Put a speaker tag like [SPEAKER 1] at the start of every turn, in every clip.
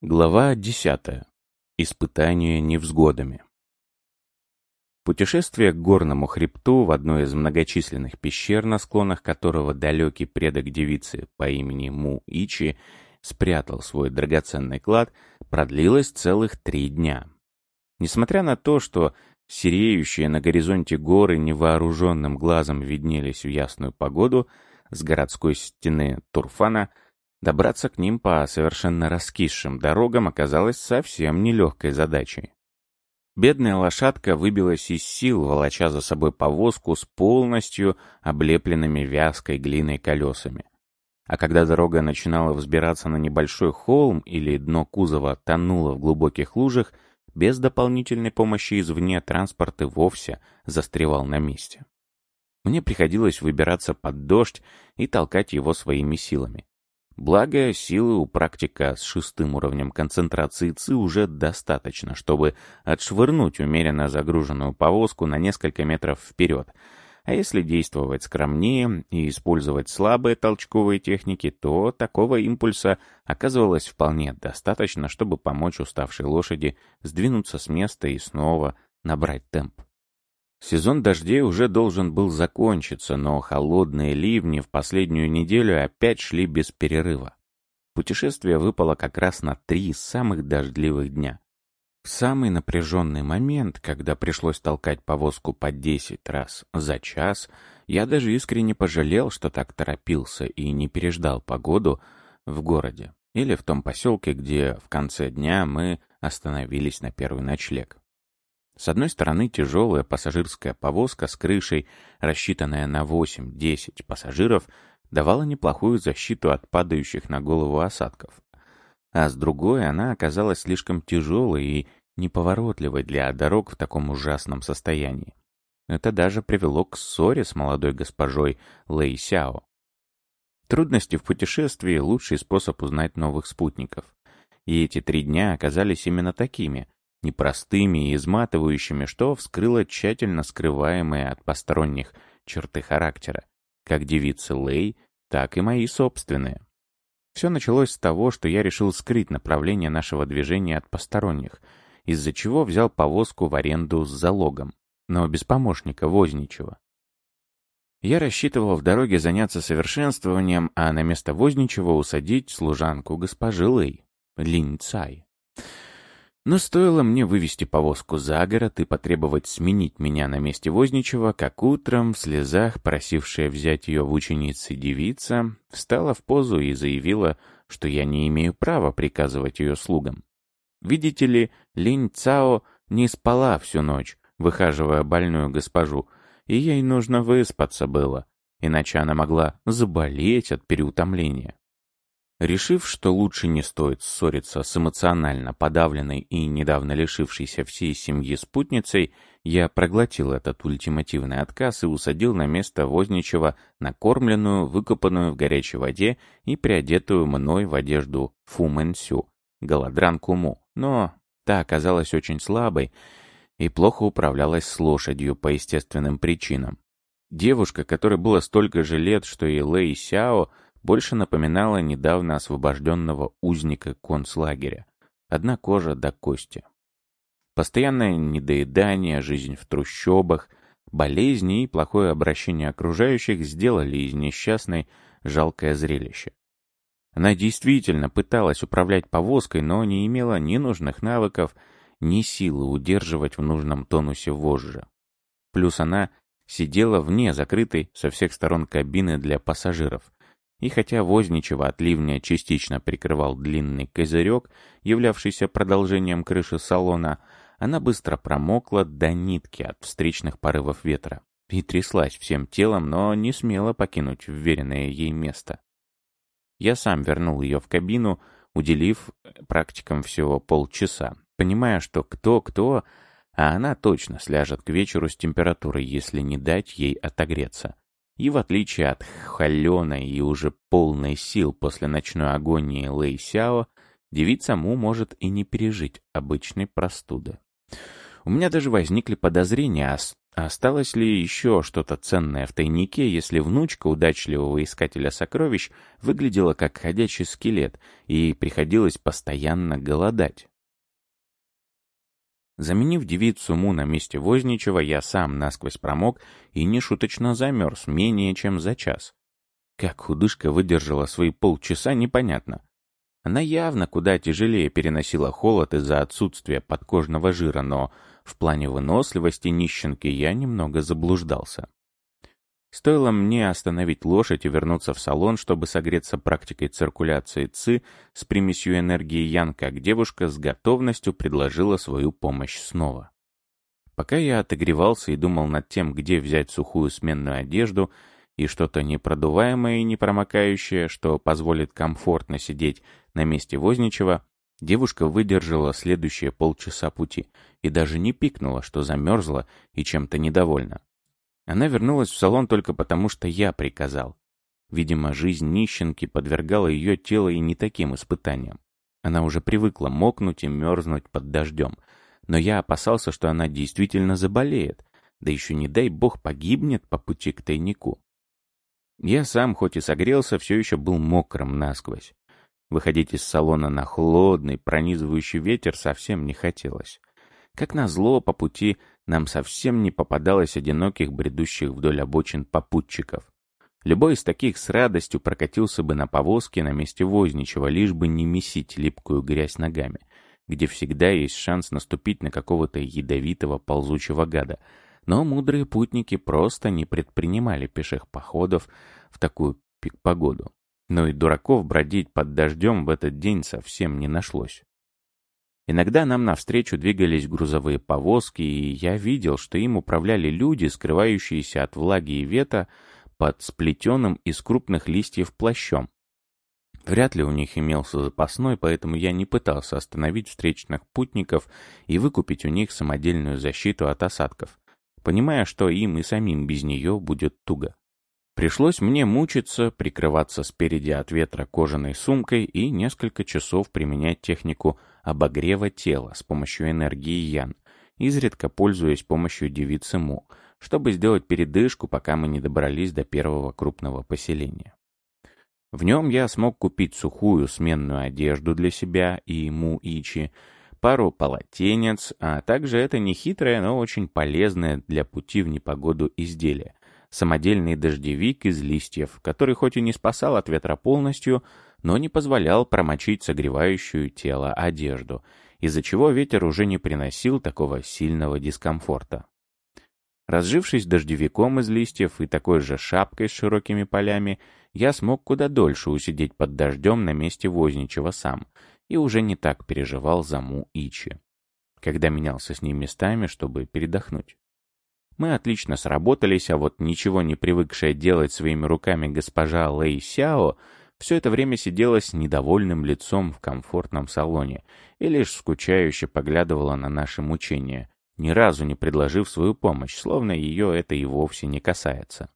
[SPEAKER 1] Глава 10. Испытание невзгодами. Путешествие к горному хребту в одной из многочисленных пещер, на склонах которого далекий предок девицы по имени Му Ичи спрятал свой драгоценный клад, продлилось целых три дня. Несмотря на то, что сереющие на горизонте горы невооруженным глазом виднелись в ясную погоду, с городской стены Турфана – Добраться к ним по совершенно раскисшим дорогам оказалось совсем нелегкой задачей. Бедная лошадка выбилась из сил, волоча за собой повозку с полностью облепленными вязкой глиной колесами. А когда дорога начинала взбираться на небольшой холм или дно кузова тонуло в глубоких лужах, без дополнительной помощи извне транспорт и вовсе застревал на месте. Мне приходилось выбираться под дождь и толкать его своими силами. Благо, силы у практика с шестым уровнем концентрации ЦИ уже достаточно, чтобы отшвырнуть умеренно загруженную повозку на несколько метров вперед. А если действовать скромнее и использовать слабые толчковые техники, то такого импульса оказывалось вполне достаточно, чтобы помочь уставшей лошади сдвинуться с места и снова набрать темп. Сезон дождей уже должен был закончиться, но холодные ливни в последнюю неделю опять шли без перерыва. Путешествие выпало как раз на три самых дождливых дня. В самый напряженный момент, когда пришлось толкать повозку по десять раз за час, я даже искренне пожалел, что так торопился и не переждал погоду в городе или в том поселке, где в конце дня мы остановились на первый ночлег. С одной стороны, тяжелая пассажирская повозка с крышей, рассчитанная на 8-10 пассажиров, давала неплохую защиту от падающих на голову осадков. А с другой, она оказалась слишком тяжелой и неповоротливой для дорог в таком ужасном состоянии. Это даже привело к ссоре с молодой госпожой Лэй Сяо. Трудности в путешествии — лучший способ узнать новых спутников. И эти три дня оказались именно такими — непростыми и изматывающими, что вскрыло тщательно скрываемые от посторонних черты характера, как девицы Лей, так и мои собственные. Все началось с того, что я решил скрыть направление нашего движения от посторонних, из-за чего взял повозку в аренду с залогом, но без помощника возничего. Я рассчитывал в дороге заняться совершенствованием, а на место возничего усадить служанку госпожи Лэй, Линь Цай. Но стоило мне вывести повозку за город и потребовать сменить меня на месте возничего, как утром в слезах, просившая взять ее в ученицы девица, встала в позу и заявила, что я не имею права приказывать ее слугам. Видите ли, Линь Цао не спала всю ночь, выхаживая больную госпожу, и ей нужно выспаться было, иначе она могла заболеть от переутомления. Решив, что лучше не стоит ссориться с эмоционально подавленной и недавно лишившейся всей семьи спутницей, я проглотил этот ультимативный отказ и усадил на место возничего накормленную, выкопанную в горячей воде и приодетую мной в одежду фумэнсю, голодранку Му. Но та оказалась очень слабой и плохо управлялась с лошадью по естественным причинам. Девушка, которой было столько же лет, что и Лэй Сяо, больше напоминала недавно освобожденного узника концлагеря. Одна кожа до кости. Постоянное недоедание, жизнь в трущобах, болезни и плохое обращение окружающих сделали из несчастной жалкое зрелище. Она действительно пыталась управлять повозкой, но не имела ни нужных навыков, ни силы удерживать в нужном тонусе вожжи. Плюс она сидела вне закрытой со всех сторон кабины для пассажиров, и хотя возничего от ливня частично прикрывал длинный козырек, являвшийся продолжением крыши салона, она быстро промокла до нитки от встречных порывов ветра и тряслась всем телом, но не смела покинуть вверенное ей место. Я сам вернул ее в кабину, уделив практикам всего полчаса, понимая, что кто-кто, а она точно сляжет к вечеру с температурой, если не дать ей отогреться. И в отличие от холеной и уже полной сил после ночной агонии Лэй Сяо, девица Му может и не пережить обычной простуды. У меня даже возникли подозрения, а А осталось ли еще что-то ценное в тайнике, если внучка удачливого искателя сокровищ выглядела как ходячий скелет и приходилось постоянно голодать? Заменив девицу Му на месте Возничего, я сам насквозь промок и нешуточно замерз менее чем за час. Как худышка выдержала свои полчаса, непонятно. Она явно куда тяжелее переносила холод из-за отсутствия подкожного жира, но в плане выносливости нищенки я немного заблуждался. Стоило мне остановить лошадь и вернуться в салон, чтобы согреться практикой циркуляции ЦИ с примесью энергии Ян, как девушка с готовностью предложила свою помощь снова. Пока я отогревался и думал над тем, где взять сухую сменную одежду и что-то непродуваемое и непромокающее, что позволит комфортно сидеть на месте возничего, Девушка выдержала следующие полчаса пути и даже не пикнула, что замерзла и чем-то недовольна. Она вернулась в салон только потому, что я приказал. Видимо, жизнь нищенки подвергала ее тело и не таким испытаниям. Она уже привыкла мокнуть и мерзнуть под дождем. Но я опасался, что она действительно заболеет, да еще не дай бог погибнет по пути к тайнику. Я сам, хоть и согрелся, все еще был мокрым насквозь. Выходить из салона на холодный, пронизывающий ветер совсем не хотелось. Как назло, по пути нам совсем не попадалось одиноких, бредущих вдоль обочин попутчиков. Любой из таких с радостью прокатился бы на повозке на месте возничего, лишь бы не месить липкую грязь ногами, где всегда есть шанс наступить на какого-то ядовитого ползучего гада. Но мудрые путники просто не предпринимали пеших походов в такую пик-погоду. Но и дураков бродить под дождем в этот день совсем не нашлось. Иногда нам навстречу двигались грузовые повозки, и я видел, что им управляли люди, скрывающиеся от влаги и вета под сплетенным из крупных листьев плащом. Вряд ли у них имелся запасной, поэтому я не пытался остановить встречных путников и выкупить у них самодельную защиту от осадков, понимая, что им и самим без нее будет туго. Пришлось мне мучиться, прикрываться спереди от ветра кожаной сумкой и несколько часов применять технику обогрева тела с помощью энергии Ян, изредка пользуясь помощью девицы Му, чтобы сделать передышку, пока мы не добрались до первого крупного поселения. В нем я смог купить сухую сменную одежду для себя и Му Ичи, пару полотенец, а также это нехитрое, но очень полезное для пути в непогоду изделие самодельный дождевик из листьев, который хоть и не спасал от ветра полностью, но не позволял промочить согревающую тело одежду, из-за чего ветер уже не приносил такого сильного дискомфорта. Разжившись дождевиком из листьев и такой же шапкой с широкими полями, я смог куда дольше усидеть под дождем на месте возничего сам и уже не так переживал за Му Ичи, когда менялся с ним местами, чтобы передохнуть. Мы отлично сработались, а вот ничего не привыкшая делать своими руками госпожа Лэй Сяо все это время сидела с недовольным лицом в комфортном салоне и лишь скучающе поглядывала на наши мучения, ни разу не предложив свою помощь, словно ее это и вовсе не касается.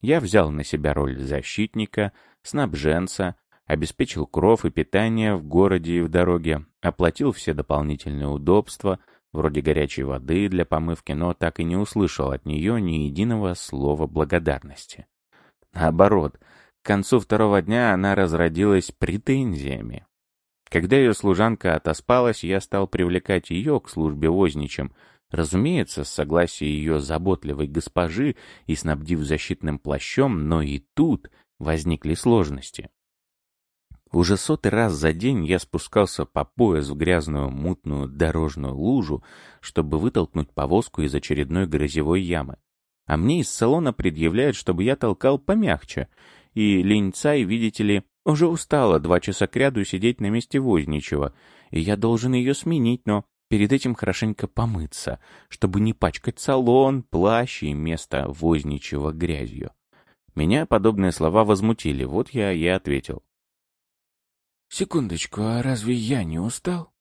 [SPEAKER 1] Я взял на себя роль защитника, снабженца, обеспечил кров и питание в городе и в дороге, оплатил все дополнительные удобства, вроде горячей воды для помывки, но так и не услышал от нее ни единого слова благодарности. Наоборот, к концу второго дня она разродилась претензиями. Когда ее служанка отоспалась, я стал привлекать ее к службе возничим, разумеется, с согласия ее заботливой госпожи и снабдив защитным плащом, но и тут возникли сложности. Уже сотый раз за день я спускался по пояс в грязную мутную дорожную лужу, чтобы вытолкнуть повозку из очередной грязевой ямы. А мне из салона предъявляют, чтобы я толкал помягче. И линьцай, видите ли, уже устала два часа кряду сидеть на месте возничего, и я должен ее сменить, но перед этим хорошенько помыться, чтобы не пачкать салон, плащ и место возничего грязью. Меня подобные слова возмутили, вот я и ответил. «Секундочку, а разве я не устал?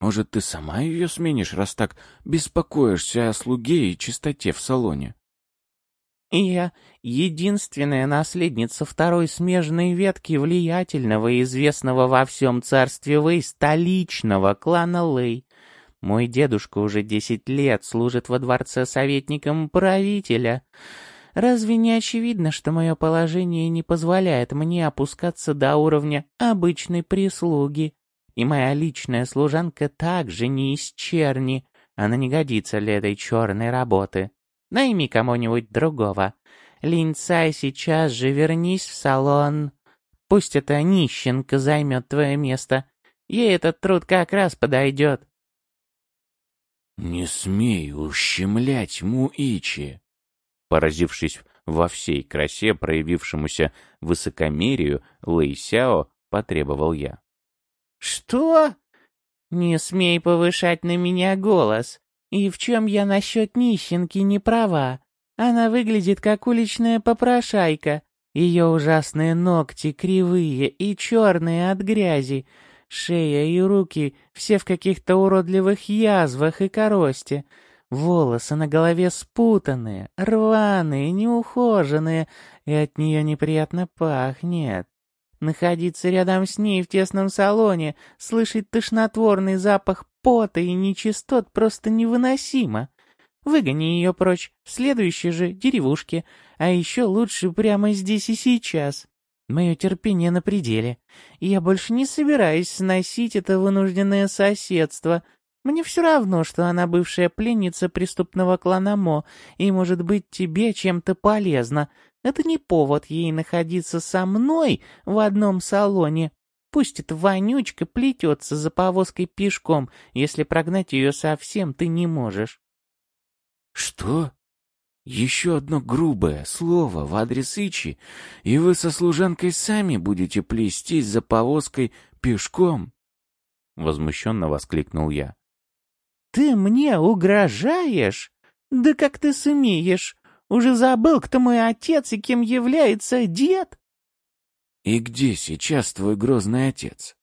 [SPEAKER 1] Может, ты сама ее сменишь, раз так беспокоишься о слуге и чистоте в салоне?»
[SPEAKER 2] «Я единственная наследница второй смежной ветки влиятельного и известного во всем царстве Вэй столичного клана Лэй. Мой дедушка уже десять лет служит во дворце советником правителя. Разве не очевидно, что мое положение не позволяет мне опускаться до уровня обычной прислуги? И моя личная служанка также не из черни. Она не годится для этой черной работы. Найми кому-нибудь другого. Линцай, сейчас же вернись в салон. Пусть эта нищенка займет твое место. Ей этот труд как раз подойдет.
[SPEAKER 1] «Не смей ущемлять Муичи!» Поразившись во всей красе проявившемуся высокомерию, Лэйсяо потребовал я.
[SPEAKER 2] «Что? Не смей повышать на меня голос. И в чем я насчет нищенки не права? Она выглядит как уличная попрошайка. Ее ужасные ногти кривые и черные от грязи. Шея и руки все в каких-то уродливых язвах и коросте. Волосы на голове спутанные, рваные, неухоженные, и от нее неприятно пахнет. Находиться рядом с ней в тесном салоне, слышать тошнотворный запах пота и нечистот просто невыносимо. Выгони ее прочь, в следующей же деревушке, а еще лучше прямо здесь и сейчас. Мое терпение на пределе, и я больше не собираюсь сносить это вынужденное соседство. Мне все равно, что она бывшая пленница преступного клана Мо, и, может быть, тебе чем-то полезна, это не повод ей находиться со мной в одном салоне. Пусть эта вонючка плетется за повозкой пешком, если прогнать ее совсем ты не можешь.
[SPEAKER 1] Что? Еще одно грубое слово в адрес Ичи, и вы со служанкой сами будете плестись за повозкой пешком? Возмущенно воскликнул я.
[SPEAKER 2] Ты мне угрожаешь? Да как ты смеешь? Уже забыл, кто мой отец и кем является дед?»
[SPEAKER 1] «И где сейчас твой грозный отец?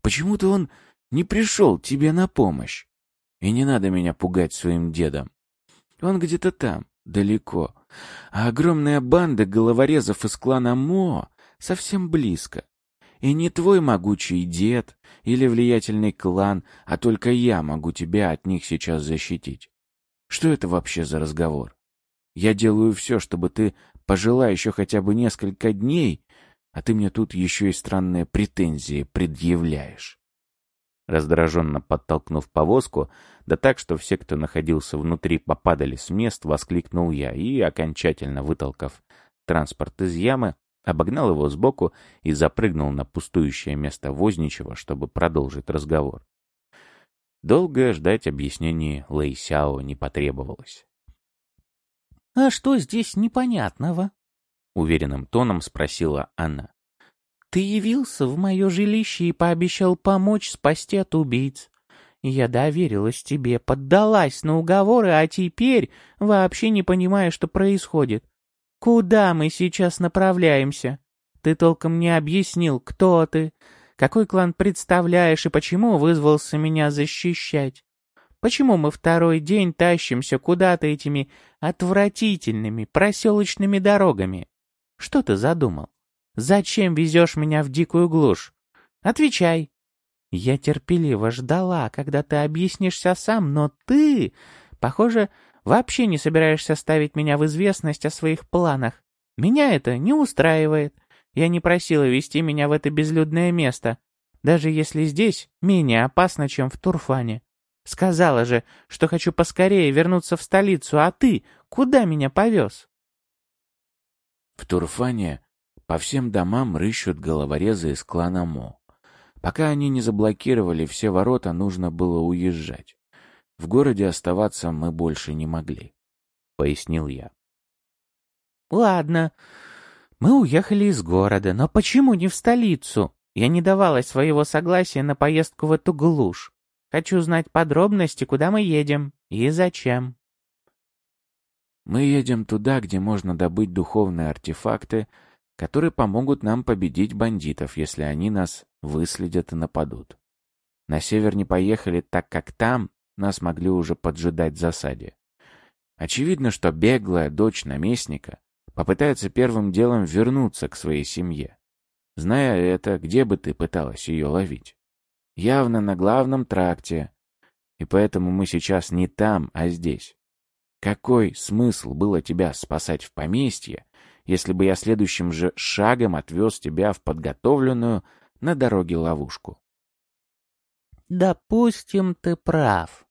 [SPEAKER 1] Почему-то он не пришел тебе на помощь. И не надо меня пугать своим дедом. Он где-то там, далеко. А огромная банда головорезов из клана Мо совсем близко. И не твой могучий дед или влиятельный клан, а только я могу тебя от них сейчас защитить. Что это вообще за разговор? Я делаю все, чтобы ты пожила еще хотя бы несколько дней, а ты мне тут еще и странные претензии предъявляешь. Раздраженно подтолкнув повозку, да так, что все, кто находился внутри, попадали с мест, воскликнул я и, окончательно вытолкав транспорт из ямы, обогнал его сбоку и запрыгнул на пустующее место возничего, чтобы продолжить разговор. Долго ждать объяснений Лэйсяо не потребовалось.
[SPEAKER 2] «А что здесь непонятного?» — уверенным тоном спросила она. «Ты явился в мое жилище и пообещал помочь спасти от убийц. Я доверилась тебе, поддалась на уговоры, а теперь вообще не понимаю, что происходит. Куда мы сейчас направляемся? Ты толком не объяснил, кто ты, какой клан представляешь и почему вызвался меня защищать. Почему мы второй день тащимся куда-то этими отвратительными проселочными дорогами? Что ты задумал? Зачем везешь меня в дикую глушь? Отвечай. Я терпеливо ждала, когда ты объяснишься сам, но ты, похоже, вообще не собираешься ставить меня в известность о своих планах. Меня это не устраивает. Я не просила вести меня в это безлюдное место, даже если здесь менее опасно, чем в Турфане. Сказала же, что хочу поскорее вернуться в столицу, а ты куда меня повез?
[SPEAKER 1] В Турфане по всем домам рыщут головорезы из клана Мо. Пока они не заблокировали все ворота, нужно было уезжать. В городе оставаться мы больше не могли, — пояснил я.
[SPEAKER 2] Ладно, мы уехали из города, но почему не в столицу? Я не давала своего согласия на поездку в эту глушь. Хочу знать подробности, куда мы едем и зачем.
[SPEAKER 1] Мы едем туда, где можно добыть духовные артефакты, которые помогут нам победить бандитов, если они нас выследят и нападут. На север не поехали, так как там нас могли уже поджидать в засаде. Очевидно, что беглая дочь наместника попытается первым делом вернуться к своей семье. Зная это, где бы ты пыталась ее ловить? явно на главном тракте. И поэтому мы сейчас не там, а здесь. Какой смысл было тебя спасать в поместье, если бы я следующим же шагом отвез тебя в подготовленную на дороге ловушку?
[SPEAKER 2] Допустим, ты прав.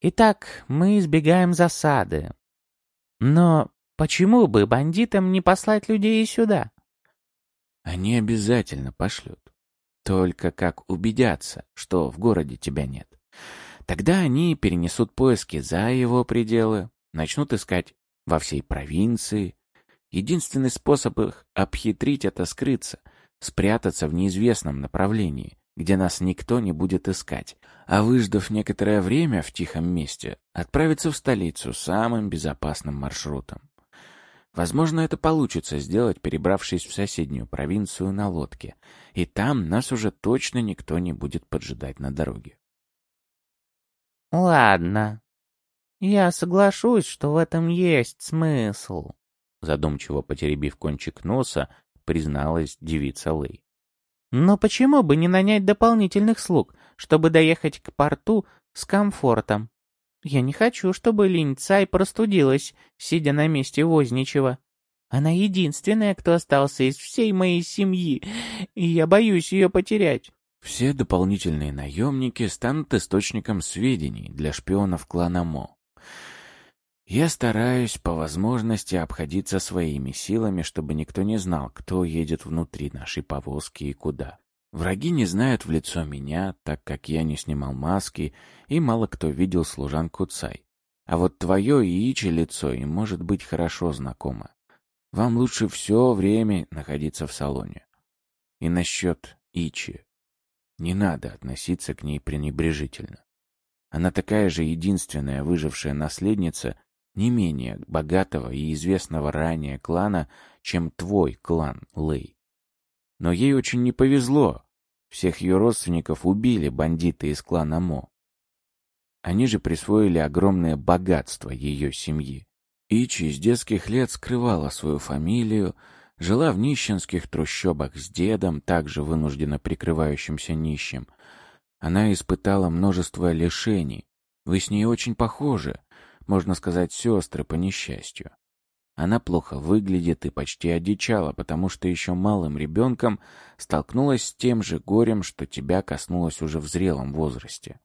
[SPEAKER 2] Итак, мы избегаем засады. Но почему бы бандитам не послать людей сюда?
[SPEAKER 1] Они обязательно пошлют. Только как убедятся, что в городе тебя нет. Тогда они перенесут поиски за его пределы, начнут искать во всей провинции. Единственный способ их обхитрить — это скрыться, спрятаться в неизвестном направлении, где нас никто не будет искать, а выждав некоторое время в тихом месте, отправиться в столицу самым безопасным маршрутом. Возможно, это получится сделать, перебравшись в соседнюю провинцию на лодке, и там нас уже точно никто не будет поджидать на дороге.
[SPEAKER 2] «Ладно, я соглашусь, что в этом есть смысл», задумчиво потеребив кончик носа, призналась девица Лэй. «Но почему бы не нанять дополнительных слуг, чтобы доехать к порту с комфортом? Я не хочу, чтобы Линь Цай простудилась, сидя на месте возничего. Она единственная, кто остался из всей моей семьи, и я боюсь ее потерять».
[SPEAKER 1] Все дополнительные наемники станут источником сведений для шпионов клана Мо. Я стараюсь по возможности обходиться своими силами, чтобы никто не знал, кто едет внутри нашей повозки и куда. Враги не знают в лицо меня, так как я не снимал маски, и мало кто видел служанку Цай. А вот твое и Ичи лицо им может быть хорошо знакомо. Вам лучше все время находиться в салоне. И насчет Ичи. Не надо относиться к ней пренебрежительно. Она такая же единственная выжившая наследница не менее богатого и известного ранее клана, чем твой клан, Лэй. Но ей очень не повезло. Всех ее родственников убили бандиты из клана Мо. Они же присвоили огромное богатство ее семьи. Ичи с детских лет скрывала свою фамилию, жила в нищенских трущобах с дедом, также вынужденно прикрывающимся нищим. Она испытала множество лишений. Вы с ней очень похожи, можно сказать, сестры по несчастью. Она плохо выглядит и почти одичала, потому что еще малым ребенком столкнулась с тем же горем, что тебя коснулось уже в зрелом возрасте.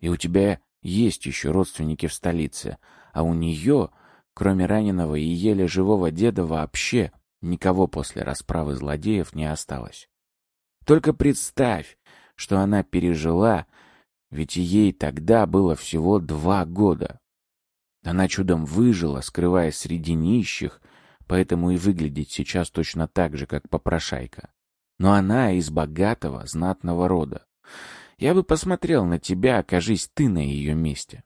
[SPEAKER 1] И у тебя есть еще родственники в столице, а у нее, кроме раненого и еле живого деда, вообще никого после расправы злодеев не осталось. Только представь, что она пережила, ведь ей тогда было всего два года. Она чудом выжила, скрываясь среди нищих, поэтому и выглядит сейчас точно так же, как попрошайка. Но она из богатого, знатного рода. Я бы посмотрел на тебя, окажись ты на ее месте.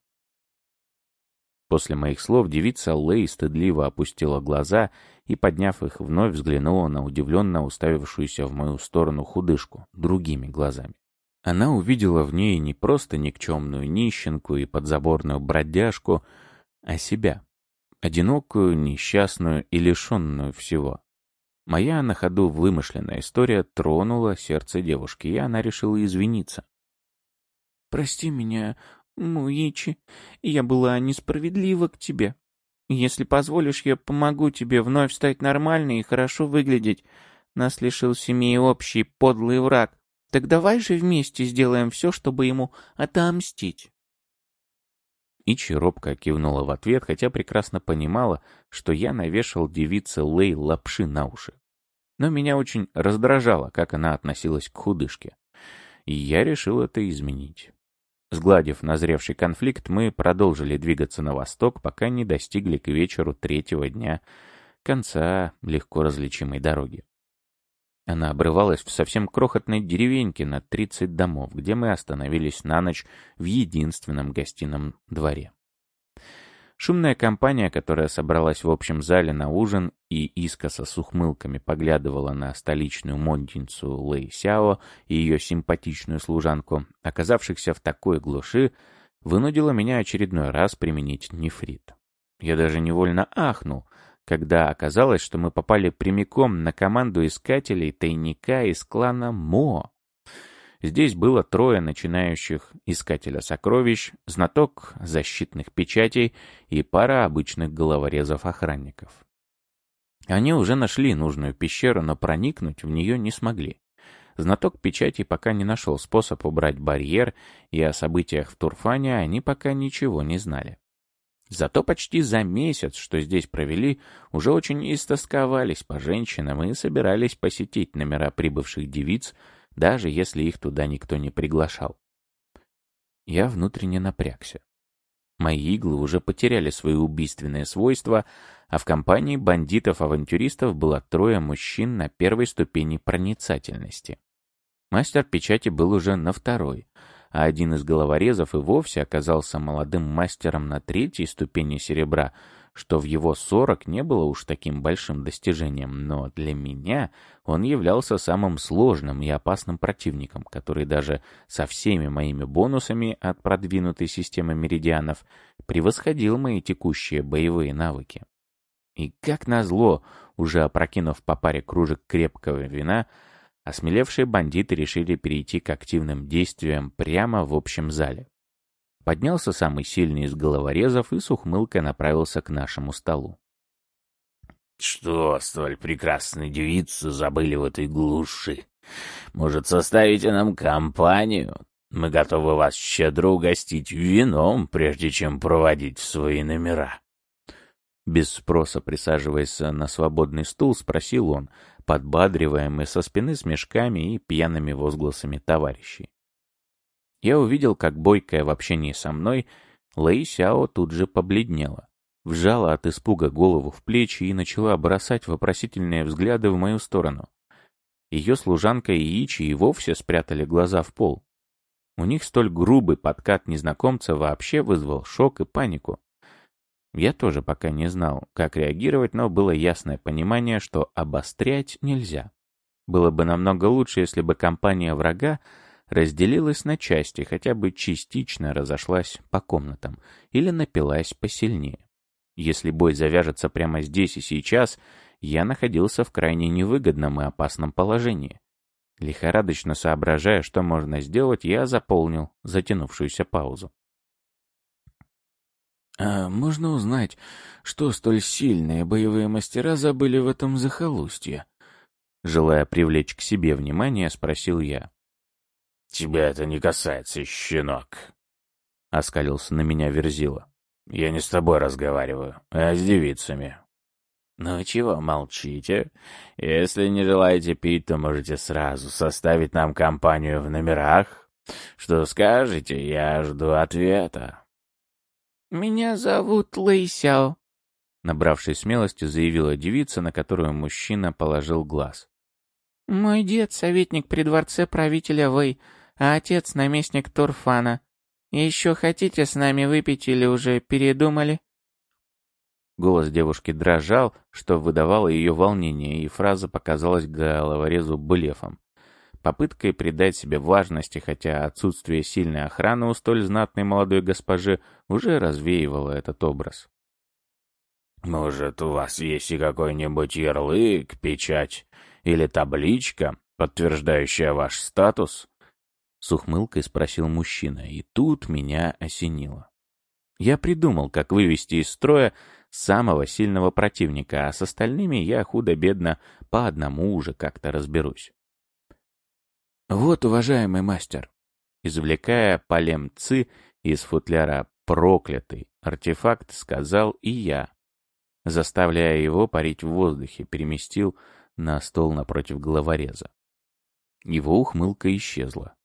[SPEAKER 1] После моих слов девица Лэй стыдливо опустила глаза и, подняв их, вновь взглянула на удивленно уставившуюся в мою сторону худышку другими глазами. Она увидела в ней не просто никчемную нищенку и подзаборную бродяжку, а себя. Одинокую, несчастную и лишенную всего. Моя на ходу вымышленная история тронула сердце девушки, и она решила извиниться. «Прости меня, Муичи, я была несправедлива к тебе. Если позволишь, я помогу тебе вновь стать нормальной и хорошо выглядеть. Нас лишил семьи общий подлый враг. Так давай же вместе сделаем все, чтобы ему отомстить». Ичи робко кивнула в ответ, хотя прекрасно понимала, что я навешал девице Лей лапши на уши. Но меня очень раздражало, как она относилась к худышке. И я решил это изменить. Сгладив назревший конфликт, мы продолжили двигаться на восток, пока не достигли к вечеру третьего дня конца легко различимой дороги. Она обрывалась в совсем крохотной деревеньке на 30 домов, где мы остановились на ночь в единственном гостином дворе. Шумная компания, которая собралась в общем зале на ужин и искоса с ухмылками поглядывала на столичную модницу Лэй Сяо и ее симпатичную служанку, оказавшихся в такой глуши, вынудила меня очередной раз применить нефрит. Я даже невольно ахнул, когда оказалось, что мы попали прямиком на команду искателей тайника из клана Мо. Здесь было трое начинающих искателя сокровищ, знаток защитных печатей и пара обычных головорезов-охранников. Они уже нашли нужную пещеру, но проникнуть в нее не смогли. Знаток печати пока не нашел способ убрать барьер, и о событиях в Турфане они пока ничего не знали. Зато почти за месяц, что здесь провели, уже очень истосковались по женщинам и собирались посетить номера прибывших девиц, даже если их туда никто не приглашал. Я внутренне напрягся. Мои иглы уже потеряли свои убийственные свойства, а в компании бандитов-авантюристов было трое мужчин на первой ступени проницательности. Мастер печати был уже на второй, а один из головорезов и вовсе оказался молодым мастером на третьей ступени серебра, что в его сорок не было уж таким большим достижением, но для меня он являлся самым сложным и опасным противником, который даже со всеми моими бонусами от продвинутой системы меридианов превосходил мои текущие боевые навыки. И как назло, уже опрокинув по паре кружек крепкого вина, осмелевшие бандиты решили перейти к активным действиям прямо в общем зале. Поднялся самый сильный из головорезов и с ухмылкой направился к нашему столу.
[SPEAKER 3] «Что, столь прекрасные девицы забыли в этой глуши? Может, составите нам компанию? Мы готовы вас щедро угостить вином, прежде чем проводить свои номера».
[SPEAKER 1] Без спроса присаживаясь на свободный стул, спросил он, подбадриваемый со спины смешками и пьяными возгласами товарищей. Я увидел, как бойкая в общении со мной, Лэй Сяо тут же побледнела, вжала от испуга голову в плечи и начала бросать вопросительные взгляды в мою сторону. Ее служанка и Ичи и вовсе спрятали глаза в пол. У них столь грубый подкат незнакомца вообще вызвал шок и панику. Я тоже пока не знал, как реагировать, но было ясное понимание, что обострять нельзя. Было бы намного лучше, если бы компания врага разделилась на части, хотя бы частично разошлась по комнатам или напилась посильнее. Если бой завяжется прямо здесь и сейчас, я находился в крайне невыгодном и опасном положении. Лихорадочно соображая, что можно сделать, я заполнил затянувшуюся паузу.
[SPEAKER 4] «А можно узнать, что столь сильные боевые мастера забыли в этом захолустье?»
[SPEAKER 1] Желая привлечь к себе внимание, спросил я.
[SPEAKER 3] «Тебя это не касается, щенок!»
[SPEAKER 1] — оскалился на меня Верзила.
[SPEAKER 3] «Я не с тобой разговариваю, а с девицами». «Ну чего молчите? Если не желаете пить, то можете сразу составить нам компанию в номерах. Что скажете, я жду ответа».
[SPEAKER 2] «Меня зовут Лэйсяо», —
[SPEAKER 1] набравшись смелости, заявила девица, на которую мужчина положил глаз.
[SPEAKER 2] «Мой дед — советник при дворце правителя Вэй, а отец — наместник Турфана. Еще хотите с нами выпить или уже передумали?»
[SPEAKER 1] Голос девушки дрожал, что выдавало ее волнение, и фраза показалась головорезу блефом. Попыткой придать себе важности, хотя отсутствие сильной охраны у столь знатной молодой госпожи уже развеивало этот образ.
[SPEAKER 3] «Может, у вас есть и какой-нибудь ярлык, печать или табличка, подтверждающая ваш статус?»
[SPEAKER 1] С ухмылкой спросил мужчина, и тут меня осенило. Я придумал, как вывести из строя самого сильного противника, а с остальными я худо-бедно по одному уже как-то разберусь.
[SPEAKER 4] «Вот, уважаемый мастер!»
[SPEAKER 1] Извлекая полемцы из футляра проклятый артефакт, сказал и я, заставляя его парить в воздухе, переместил на стол напротив головореза. Его ухмылка исчезла.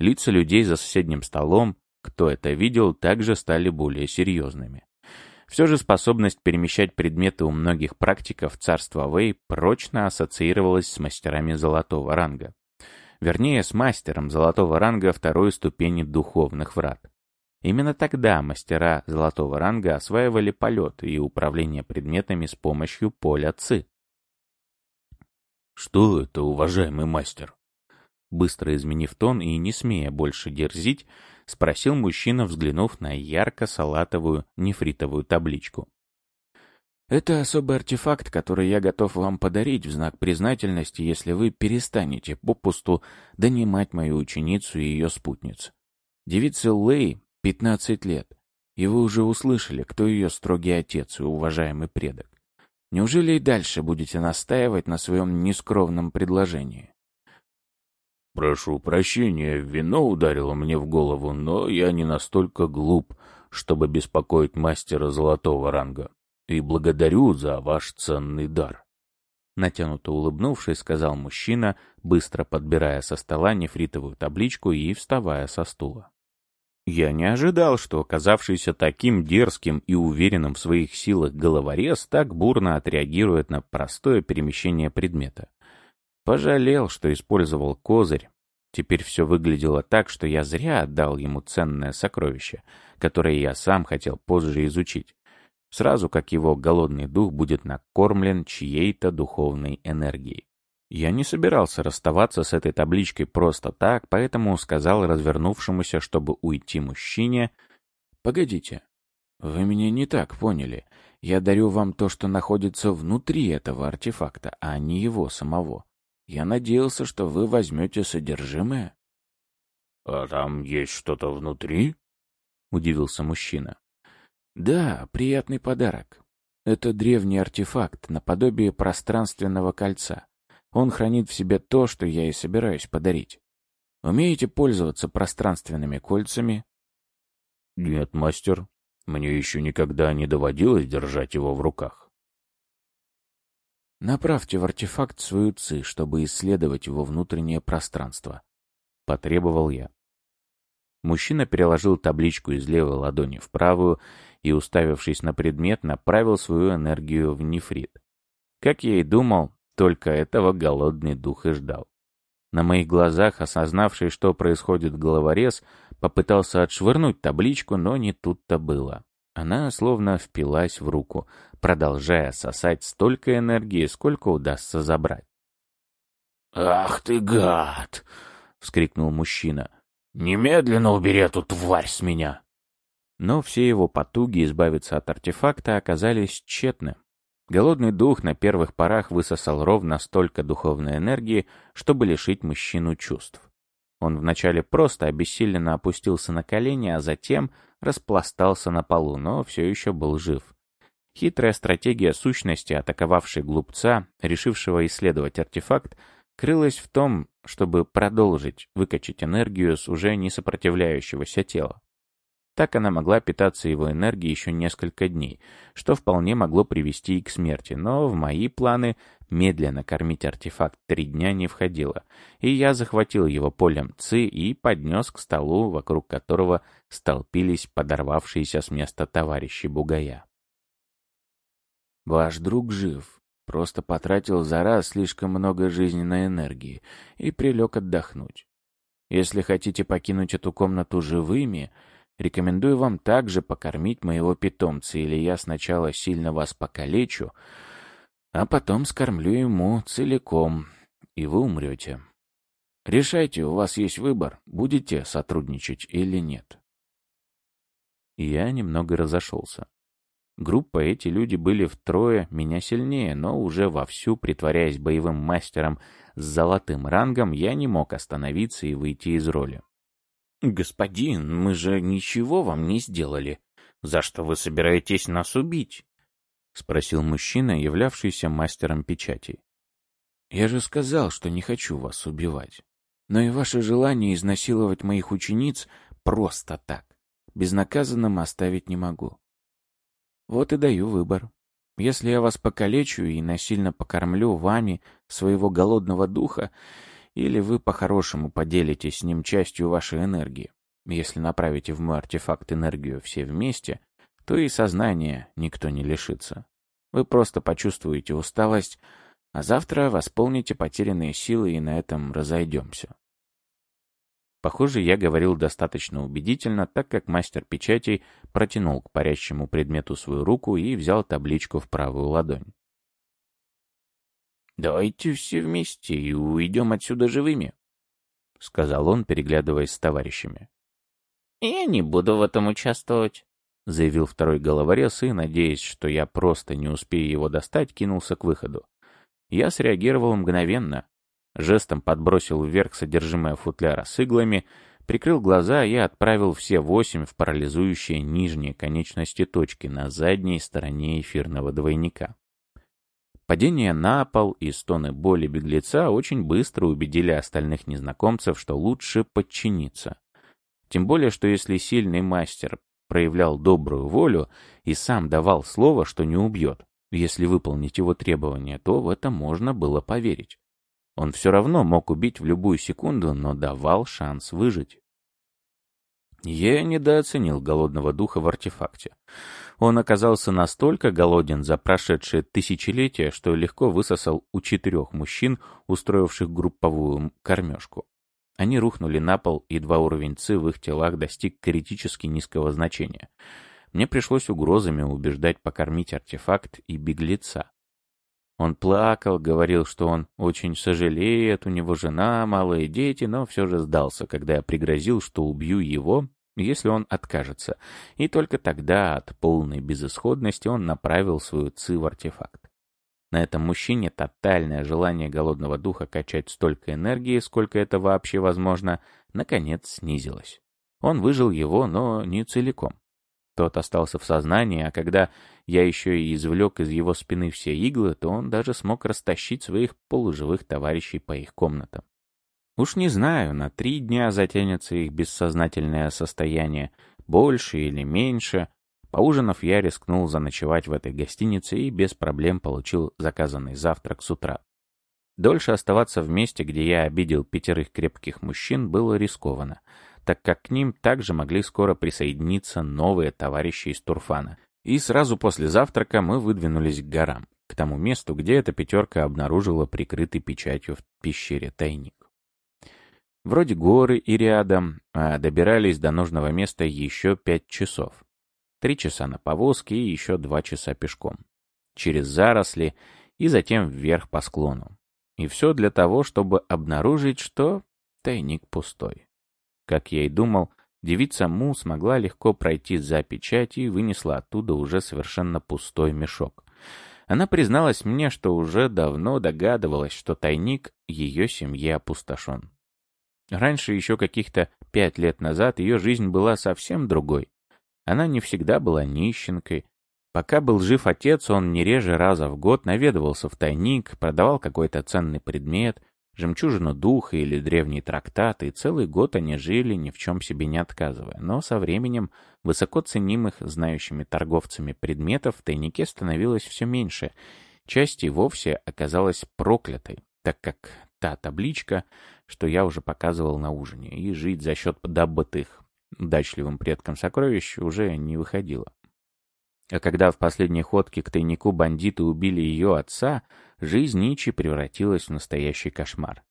[SPEAKER 1] Лица людей за соседним столом, кто это видел, также стали более серьезными. Все же способность перемещать предметы у многих практиков царства Вэй прочно ассоциировалась с мастерами золотого ранга. Вернее, с мастером золотого ранга второй ступени духовных врат. Именно тогда мастера золотого ранга осваивали полет и управление предметами с помощью поля ЦИ.
[SPEAKER 3] «Что это, уважаемый мастер?»
[SPEAKER 1] Быстро изменив тон и не смея больше дерзить, спросил мужчина, взглянув на ярко-салатовую нефритовую табличку.
[SPEAKER 4] Это особый артефакт, который я готов вам подарить в знак признательности, если вы перестанете попусту донимать мою ученицу и ее спутниц. Девице Лэй 15 лет, и вы уже услышали, кто ее строгий отец и уважаемый предок. Неужели и дальше будете настаивать на своем нескромном предложении?
[SPEAKER 3] «Прошу прощения, вино ударило мне в голову, но я не настолько глуп, чтобы беспокоить мастера золотого ранга и благодарю за ваш ценный дар.
[SPEAKER 1] Натянуто улыбнувшись, сказал мужчина, быстро подбирая со стола нефритовую табличку и вставая со стула. Я не ожидал, что оказавшийся таким дерзким и уверенным в своих силах головорез так бурно отреагирует на простое перемещение предмета. Пожалел, что использовал козырь. Теперь все выглядело так, что я зря отдал ему ценное сокровище, которое я сам хотел позже изучить сразу как его голодный дух будет накормлен чьей-то духовной энергией. Я не собирался расставаться с этой табличкой просто так, поэтому сказал развернувшемуся, чтобы уйти мужчине,
[SPEAKER 4] «Погодите, вы меня не так поняли. Я дарю вам то, что находится внутри этого артефакта, а не его самого. Я надеялся, что вы возьмете содержимое».
[SPEAKER 3] «А там есть что-то внутри?» — удивился мужчина.
[SPEAKER 4] Да, приятный подарок. Это древний артефакт, наподобие пространственного кольца. Он хранит в себе то, что я и собираюсь подарить. Умеете пользоваться пространственными кольцами?
[SPEAKER 3] Нет, мастер. Мне еще никогда не доводилось держать его в руках.
[SPEAKER 4] Направьте в артефакт свою ци, чтобы исследовать его внутреннее пространство. Потребовал я.
[SPEAKER 1] Мужчина переложил табличку из левой ладони в правую и, уставившись на предмет, направил свою энергию в нефрит. Как я и думал, только этого голодный дух и ждал. На моих глазах, осознавший, что происходит головорез, попытался отшвырнуть табличку, но не тут-то было. Она словно впилась в руку, продолжая сосать столько энергии, сколько удастся забрать.
[SPEAKER 3] «Ах ты гад!» — вскрикнул мужчина. «Немедленно убери эту тварь с меня!»
[SPEAKER 1] Но все его потуги избавиться от артефакта оказались тщетны. Голодный дух на первых порах высосал ровно столько духовной энергии, чтобы лишить мужчину чувств. Он вначале просто обессиленно опустился на колени, а затем распластался на полу, но все еще был жив. Хитрая стратегия сущности, атаковавшей глупца, решившего исследовать артефакт, крылась в том, чтобы продолжить выкачать энергию с уже не сопротивляющегося тела. Так она могла питаться его энергией еще несколько дней, что вполне могло привести и к смерти, но в мои планы медленно кормить артефакт три дня не входило, и я захватил его полем ЦИ и поднес к столу, вокруг которого столпились подорвавшиеся с места товарищи Бугая.
[SPEAKER 4] «Ваш друг жив», просто потратил за раз слишком много жизненной энергии и прилег отдохнуть. Если хотите покинуть эту комнату живыми, Рекомендую вам также покормить моего питомца, или я сначала сильно вас покалечу, а потом скормлю ему целиком, и вы умрете. Решайте, у вас есть выбор, будете сотрудничать или нет.
[SPEAKER 1] Я немного разошелся. Группа, эти люди были втрое меня сильнее, но уже вовсю, притворяясь боевым мастером с золотым рангом, я не мог остановиться и выйти из роли.
[SPEAKER 2] «Господин, мы же ничего вам не сделали. За что вы собираетесь нас убить?» — спросил мужчина, являвшийся мастером печатей.
[SPEAKER 4] «Я же сказал, что не хочу вас убивать. Но и ваше желание изнасиловать моих учениц просто так, безнаказанным оставить не могу. Вот и даю выбор. Если я вас покалечу и насильно покормлю вами своего голодного духа, или вы по-хорошему поделитесь с ним частью вашей энергии. Если направите в мой артефакт энергию все вместе, то и сознания никто не лишится. Вы просто почувствуете усталость, а завтра восполните потерянные силы и на этом разойдемся.
[SPEAKER 1] Похоже, я говорил достаточно убедительно, так как мастер печатей протянул к парящему предмету свою руку и взял табличку в правую ладонь.
[SPEAKER 2] «Давайте все вместе и уйдем отсюда живыми», — сказал он, переглядываясь с товарищами. «Я не буду в этом участвовать», —
[SPEAKER 1] заявил второй головорез и, надеясь, что я просто не успею его достать, кинулся к выходу. Я среагировал мгновенно. Жестом подбросил вверх содержимое футляра с иглами, прикрыл глаза и отправил все восемь в парализующие нижние конечности точки на задней стороне эфирного двойника. Падение на пол и стоны боли беглеца очень быстро убедили остальных незнакомцев, что лучше подчиниться. Тем более, что если сильный мастер проявлял добрую волю и сам давал слово, что не убьет, если выполнить его требования, то в это можно было поверить. Он все равно мог убить в любую секунду, но давал шанс выжить. Я недооценил голодного духа в артефакте. Он оказался настолько голоден за прошедшее тысячелетие, что легко высосал у четырех мужчин, устроивших групповую кормежку. Они рухнули на пол, и два ЦИ в их телах достиг критически низкого значения. Мне пришлось угрозами убеждать покормить артефакт и беглеца. Он плакал, говорил, что он очень сожалеет, у него жена, малые дети, но все же сдался, когда я пригрозил, что убью его, если он откажется. И только тогда от полной безысходности он направил свою ци в артефакт. На этом мужчине тотальное желание голодного духа качать столько энергии, сколько это вообще возможно, наконец снизилось. Он выжил его, но не целиком. Тот остался в сознании, а когда я еще и извлек из его спины все иглы, то он даже смог растащить своих полуживых товарищей по их комнатам. Уж не знаю, на три дня затянется их бессознательное состояние, больше или меньше. Поужинав, я рискнул заночевать в этой гостинице и без проблем получил заказанный завтрак с утра. Дольше оставаться в месте, где я обидел пятерых крепких мужчин, было рискованно — так как к ним также могли скоро присоединиться новые товарищи из Турфана. И сразу после завтрака мы выдвинулись к горам, к тому месту, где эта пятерка обнаружила прикрытый печатью в пещере тайник. Вроде горы и рядом, а добирались до нужного места еще пять часов. Три часа на повозке и еще два часа пешком. Через заросли и затем вверх по склону. И все для того, чтобы обнаружить, что тайник пустой. Как я и думал, девица Му смогла легко пройти за печать и вынесла оттуда уже совершенно пустой мешок. Она призналась мне, что уже давно догадывалась, что тайник ее семьи опустошен. Раньше, еще каких-то пять лет назад, ее жизнь была совсем другой. Она не всегда была нищенкой. Пока был жив отец, он не реже раза в год наведывался в тайник, продавал какой-то ценный предмет, жемчужину духа или древний трактат, и целый год они жили, ни в чем себе не отказывая. Но со временем высоко ценимых, знающими торговцами предметов в тайнике становилось все меньше. Часть и вовсе оказалась проклятой, так как та табличка, что я уже показывал на ужине, и жить за счет добытых удачливым предкам сокровищ уже не выходило. А когда в последней ходке к тайнику бандиты убили ее отца, жизнь Ничи превратилась в настоящий кошмар.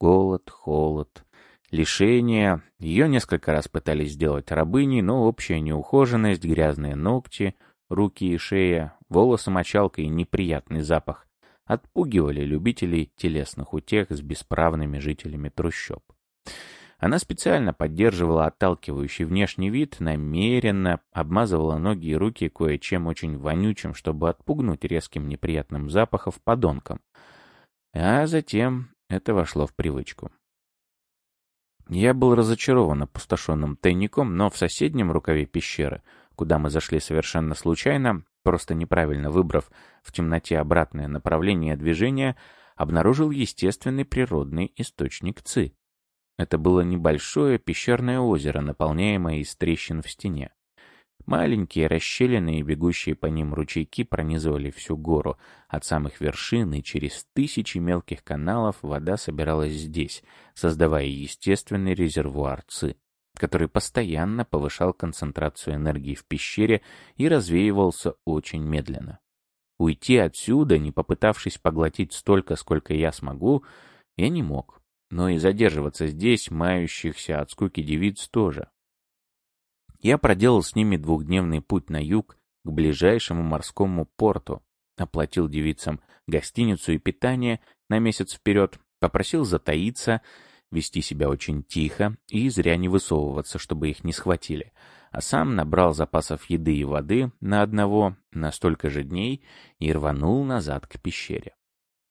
[SPEAKER 1] Голод, холод, лишение. Ее несколько раз пытались сделать рабыней, но общая неухоженность, грязные ногти, руки и шея, волосомочалка и неприятный запах отпугивали любителей телесных утех с бесправными жителями трущоб. Она специально поддерживала отталкивающий внешний вид, намеренно обмазывала ноги и руки кое-чем очень вонючим, чтобы отпугнуть резким неприятным запахом подонком. А затем это вошло в привычку. Я был разочарован опустошенным тайником, но в соседнем рукаве пещеры, куда мы зашли совершенно случайно, просто неправильно выбрав в темноте обратное направление движения, обнаружил естественный природный источник ЦИ. Это было небольшое пещерное озеро, наполняемое из трещин в стене. Маленькие расщелины и бегущие по ним ручейки пронизывали всю гору. От самых вершин и через тысячи мелких каналов вода собиралась здесь, создавая естественный резервуар ЦИ, который постоянно повышал концентрацию энергии в пещере и развеивался очень медленно. Уйти отсюда, не попытавшись поглотить столько, сколько я смогу, я не мог но и задерживаться здесь, мающихся от скуки девиц, тоже. Я проделал с ними двухдневный путь на юг, к ближайшему морскому порту, оплатил девицам гостиницу и питание на месяц вперед, попросил затаиться, вести себя очень тихо и зря не высовываться, чтобы их не схватили, а сам набрал запасов еды и воды на одного, на столько же дней и рванул назад к пещере.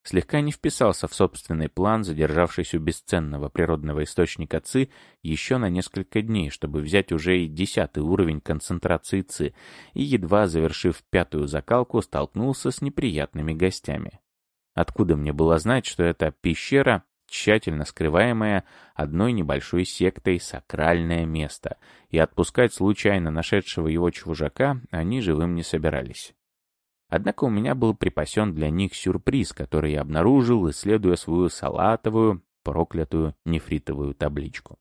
[SPEAKER 1] Слегка не вписался в собственный план, задержавшись у бесценного природного источника ЦИ еще на несколько дней, чтобы взять уже и десятый уровень концентрации ЦИ, и, едва завершив пятую закалку, столкнулся с неприятными гостями. Откуда мне было знать, что это пещера тщательно скрываемое одной небольшой сектой сакральное место, и отпускать случайно нашедшего его чужака они живым не собирались. Однако у меня был припасен для них сюрприз, который я обнаружил, исследуя свою салатовую, проклятую нефритовую табличку.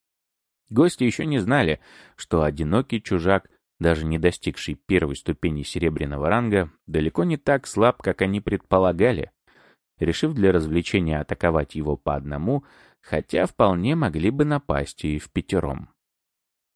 [SPEAKER 1] Гости еще не знали, что одинокий чужак, даже не достигший первой ступени серебряного ранга, далеко не так слаб, как они предполагали решив для развлечения атаковать его по одному, хотя вполне могли бы напасть и в пятером.